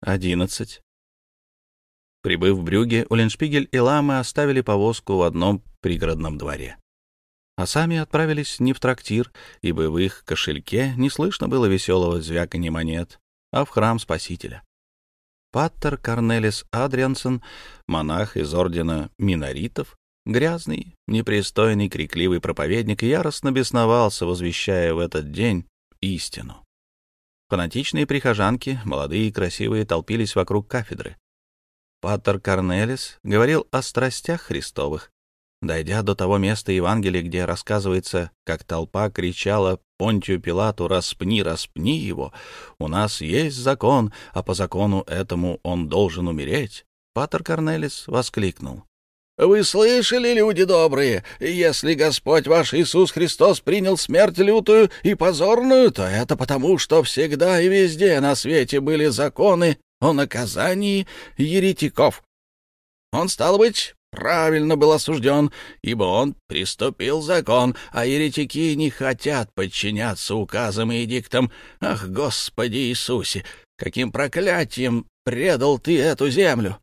11. Прибыв в Брюге, Уленшпигель и Ламы оставили повозку в одном пригородном дворе. А сами отправились не в трактир, ибо в их кошельке не слышно было веселого звяканья монет, а в храм Спасителя. Паттер Корнелис Адриансон, монах из ордена миноритов, грязный, непристойный, крикливый проповедник, яростно бесновался, возвещая в этот день истину. Фанатичные прихожанки, молодые и красивые, толпились вокруг кафедры. Паттер Корнелис говорил о страстях Христовых. Дойдя до того места Евангелия, где рассказывается, как толпа кричала Понтию Пилату «Распни, распни его! У нас есть закон, а по закону этому он должен умереть!» Паттер Корнелис воскликнул. Вы слышали, люди добрые, если Господь ваш Иисус Христос принял смерть лютую и позорную, то это потому, что всегда и везде на свете были законы о наказании еретиков. Он, стал быть, правильно был осужден, ибо он приступил закон, а еретики не хотят подчиняться указам и диктам. Ах, Господи Иисусе, каким проклятием предал ты эту землю!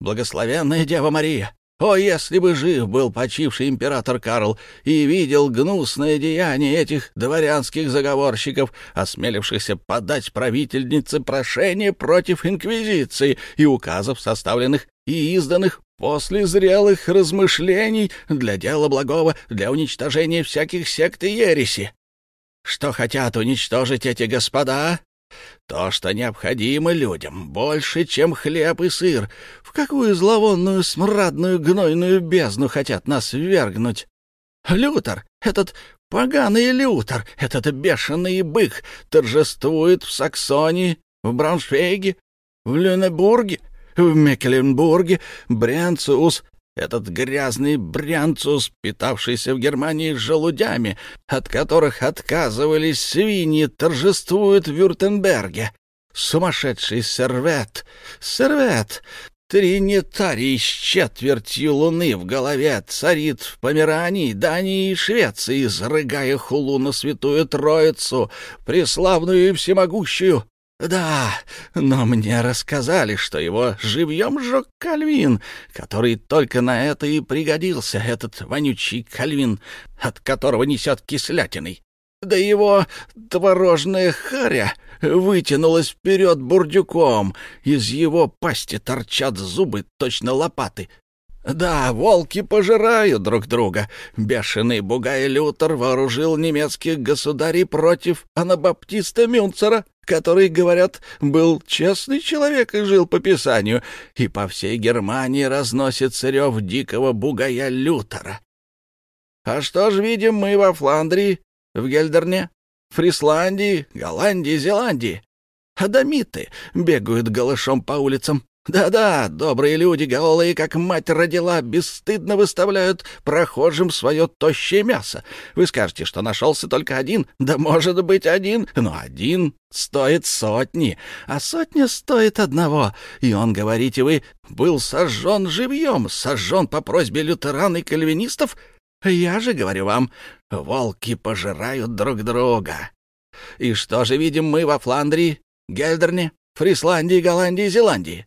Благословенная Дева Мария, о, если бы жив был почивший император Карл и видел гнусное деяние этих дворянских заговорщиков, осмелившихся подать правительнице прошение против инквизиции и указов, составленных и изданных после зрелых размышлений для дела благого, для уничтожения всяких сект и ереси. Что хотят уничтожить эти господа? То, что необходимо людям, больше, чем хлеб и сыр. В какую зловонную, смрадную, гнойную бездну хотят нас ввергнуть? Лютер, этот поганый Лютер, этот бешеный бык, торжествует в Саксонии, в Брауншвейге, в Люнебурге, в Мекленбурге, Брянцус, этот грязный брянцус, питавшийся в Германии желудями, от которых отказывались свиньи, торжествует в Вюртемберге. Сумасшедший сервет, сервет, Тринитарий с четвертью луны в голове царит в Померании, Дании и Швеции, изрыгая хулу на святую Троицу, преславную и всемогущую. Да, но мне рассказали, что его живьем сжег Кальвин, который только на это и пригодился, этот вонючий Кальвин, от которого несет кислятиной. Да его творожная харя вытянулась вперед бурдюком, из его пасти торчат зубы, точно лопаты. Да, волки пожирают друг друга. Бешеный бугай Лютер вооружил немецких государей против анабаптиста Мюнцера, который, говорят, был честный человек и жил по Писанию, и по всей Германии разносится рев дикого бугая Лютера. А что ж видим мы во Фландрии, в Гельдерне, Фрисландии, Голландии, Зеландии? Адамиты бегают голышом по улицам, да-да, добрые люди, голые, как мать родила, бесстыдно выставляют прохожим свое тощее мясо. Вы скажете, что нашелся только один. Да может быть один, но один стоит сотни, а сотня стоит одного. И он, говорите вы, был сожжен живьем, сожжен по просьбе лютеран и кальвинистов? Я же говорю вам, волки пожирают друг друга. И что же видим мы во Фландрии, Гельдерне, Фрисландии, Голландии, Зеландии?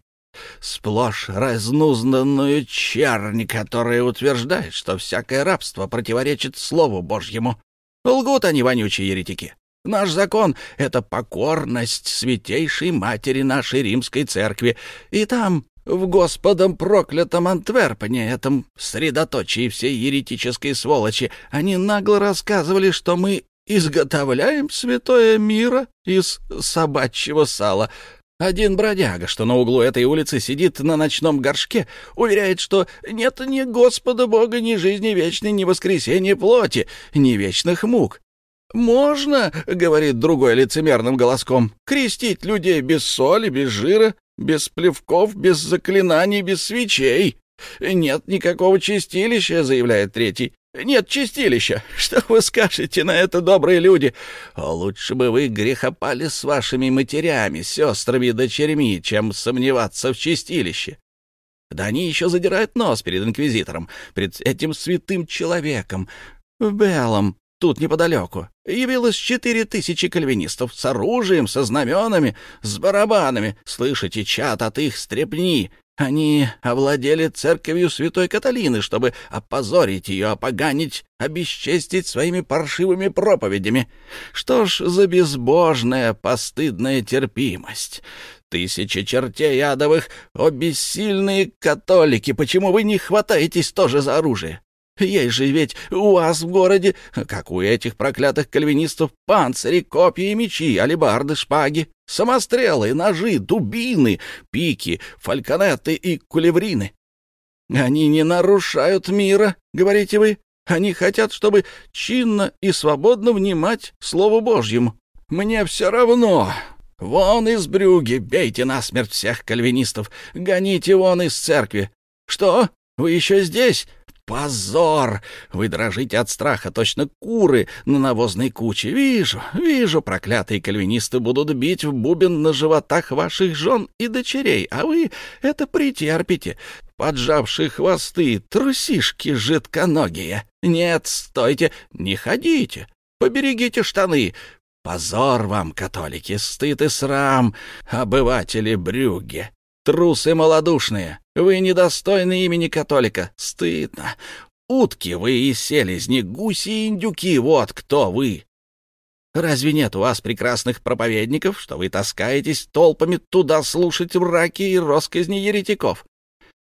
Сплошь разнузданную чернь, которая утверждает, что всякое рабство противоречит Слову Божьему. Лгут они, вонючие еретики. Наш закон — это покорность святейшей матери нашей римской церкви, и там, в Господом проклятом Антверпене, этом средоточии всей еретической сволочи, они нагло рассказывали, что мы изготовляем святое мира из собачьего сала — один бродяга, что на углу этой улицы сидит на ночном горшке, уверяет, что нет ни Господа Бога, ни жизни вечной, ни воскресения плоти, ни вечных мук. «Можно, — говорит другой лицемерным голоском, — крестить людей без соли, без жира, без плевков, без заклинаний, без свечей. Нет никакого чистилища, — заявляет третий. Нет чистилища. Что вы скажете на это, добрые люди? Лучше бы вы грехопали с вашими матерями, сестрами и дочерьми, чем сомневаться в чистилище. Да они еще задирают нос перед инквизитором, перед этим святым человеком, в белом, тут неподалеку, явилось четыре тысячи кальвинистов с оружием, со знаменами, с барабанами. Слышите, чат от их стрепни. Они овладели церковью святой Каталины, чтобы опозорить ее, опоганить, обесчестить своими паршивыми проповедями. Что ж за безбожная, постыдная терпимость? Тысячи чертей адовых, о бессильные католики, почему вы не хватаетесь тоже за оружие? Есть же ведь у вас в городе, как у этих проклятых кальвинистов, панцири, копья и мечи, алебарды, шпаги, самострелы, ножи, дубины, пики, фальконеты и кулеврины. Они не нарушают мира, говорите вы. Они хотят, чтобы чинно и свободно внимать Слову Божьему. Мне все равно. Вон из брюги, бейте насмерть всех кальвинистов, гоните вон из церкви. Что, вы еще здесь? Позор! Вы дрожите от страха, точно куры на навозной куче. Вижу, вижу, проклятые кальвинисты будут бить в бубен на животах ваших жен и дочерей, а вы это претерпите, поджавшие хвосты, трусишки жидконогие. Нет, стойте, не ходите, поберегите штаны. Позор вам, католики, стыд и срам, обыватели Брюгге. Трусы малодушные, вы недостойны имени католика. Стыдно. Утки вы и селезни, гуси и индюки, вот кто вы. Разве нет у вас прекрасных проповедников, что вы таскаетесь толпами туда слушать враки и росказни еретиков?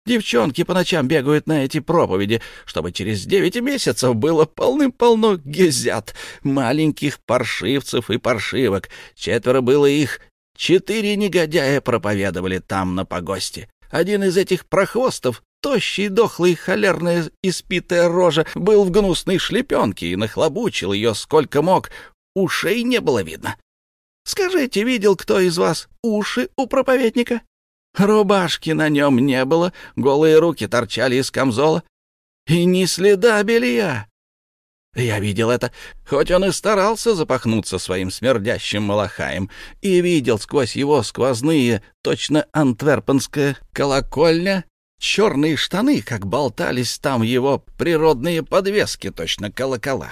Девчонки по ночам бегают на эти проповеди, чтобы через девять месяцев было полным-полно гезят, маленьких паршивцев и паршивок. Четверо было их, Четыре негодяя проповедовали там на погосте. Один из этих прохвостов, тощий, дохлый, холерная испитая рожа, был в гнусной шлепенке и нахлобучил ее сколько мог. Ушей не было видно. Скажите, видел кто из вас уши у проповедника? Рубашки на нем не было, голые руки торчали из камзола. И ни следа белья. Я видел это, хоть он и старался запахнуться своим смердящим малахаем, и видел сквозь его сквозные, точно антверпенская колокольня, черные штаны, как болтались там его природные подвески, точно колокола.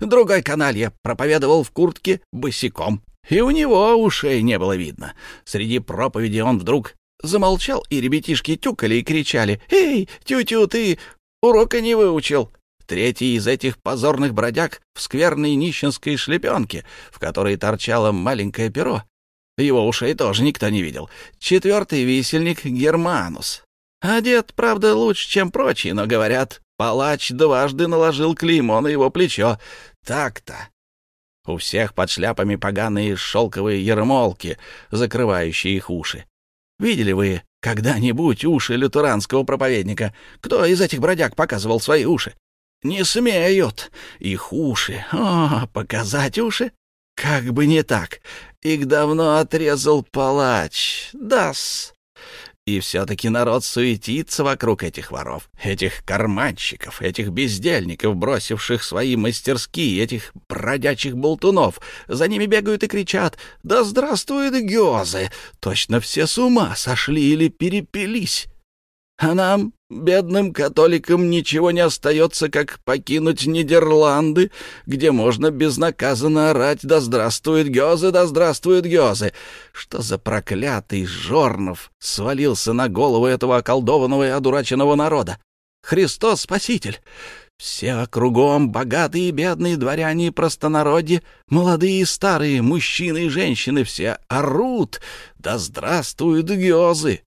Другой каналья проповедовал в куртке босиком, и у него ушей не было видно. Среди проповеди он вдруг замолчал, и ребятишки тюкали и кричали «Эй, тю-тю, ты урока не выучил!» Третий из этих позорных бродяг в скверной нищенской шлепенке, в которой торчало маленькое перо. Его ушей тоже никто не видел. Четвертый висельник — Германус. Одет, правда, лучше, чем прочие, но, говорят, палач дважды наложил клеймо на его плечо. Так-то. У всех под шляпами поганые шелковые ермолки, закрывающие их уши. Видели вы когда-нибудь уши лютеранского проповедника? Кто из этих бродяг показывал свои уши? Не смеют. Их уши. О, показать уши? Как бы не так. Их давно отрезал палач. Дас. И все-таки народ суетится вокруг этих воров, этих карманщиков, этих бездельников, бросивших свои мастерские, этих бродячих болтунов. За ними бегают и кричат «Да здравствуют гёзы!» Точно все с ума сошли или перепились. А нам, бедным католикам, ничего не остается, как покинуть Нидерланды, где можно безнаказанно орать «Да здравствует Гёзе, да здравствует Гёзе!» Что за проклятый Жорнов свалился на голову этого околдованного и одураченного народа? Христос Спаситель! Все кругом, богатые и бедные, дворяне и простонародье, молодые и старые, мужчины и женщины, все орут «Да здравствуют Гёзы!»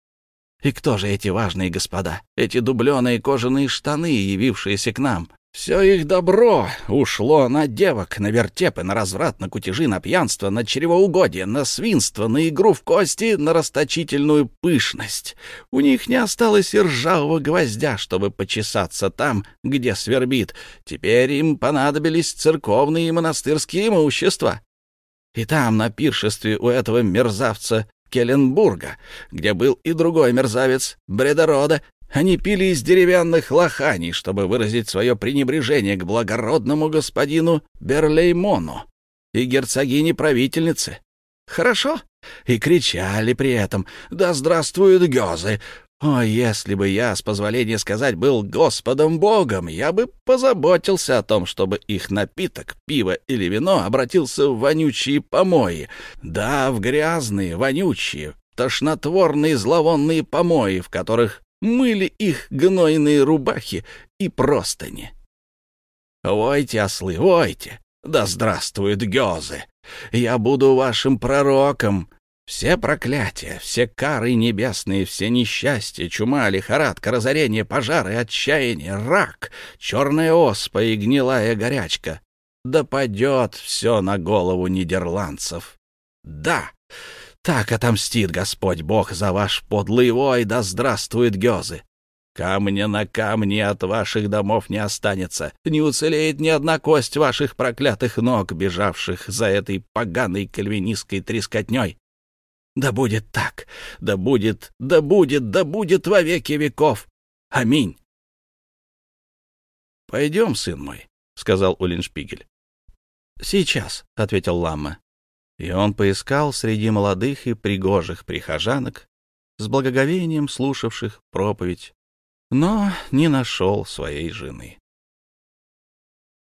И кто же эти важные господа, эти дубленые кожаные штаны, явившиеся к нам? Все их добро ушло на девок, на вертепы, на разврат, на кутежи, на пьянство, на чревоугодие, на свинство, на игру в кости, на расточительную пышность. У них не осталось и ржавого гвоздя, чтобы почесаться там, где свербит. Теперь им понадобились церковные и монастырские имущества. И там, на пиршестве у этого мерзавца Келленбурга, где был и другой мерзавец, Бредорода, они пили из деревянных лоханий, чтобы выразить свое пренебрежение к благородному господину Берлеймону и герцогине-правительнице. Хорошо? И кричали при этом «Да здравствуют гёзы!» О, если бы я, с позволения сказать, был Господом Богом, я бы позаботился о том, чтобы их напиток, пиво или вино, обратился в вонючие помои. Да, в грязные, вонючие, тошнотворные зловонные помои, в которых мыли их гнойные рубахи и простыни. Войте, ослы, войте! Да здравствуют гёзы! Я буду вашим пророком, все проклятия, все кары небесные, все несчастья, чума, лихорадка, разорение, пожары, отчаяние, рак, черная оспа и гнилая горячка. Да падет все на голову нидерландцев. Да, так отомстит Господь Бог за ваш подлый вой, да здравствует Гёзы. Камня на камне от ваших домов не останется, не уцелеет ни одна кость ваших проклятых ног, бежавших за этой поганой кальвинистской трескотней. Да будет так, да будет, да будет, да будет во веки веков. Аминь. — Пойдем, сын мой, — сказал Улиншпигель. — Сейчас, — ответил Ламма. И он поискал среди молодых и пригожих прихожанок, с благоговением слушавших проповедь, но не нашел своей жены.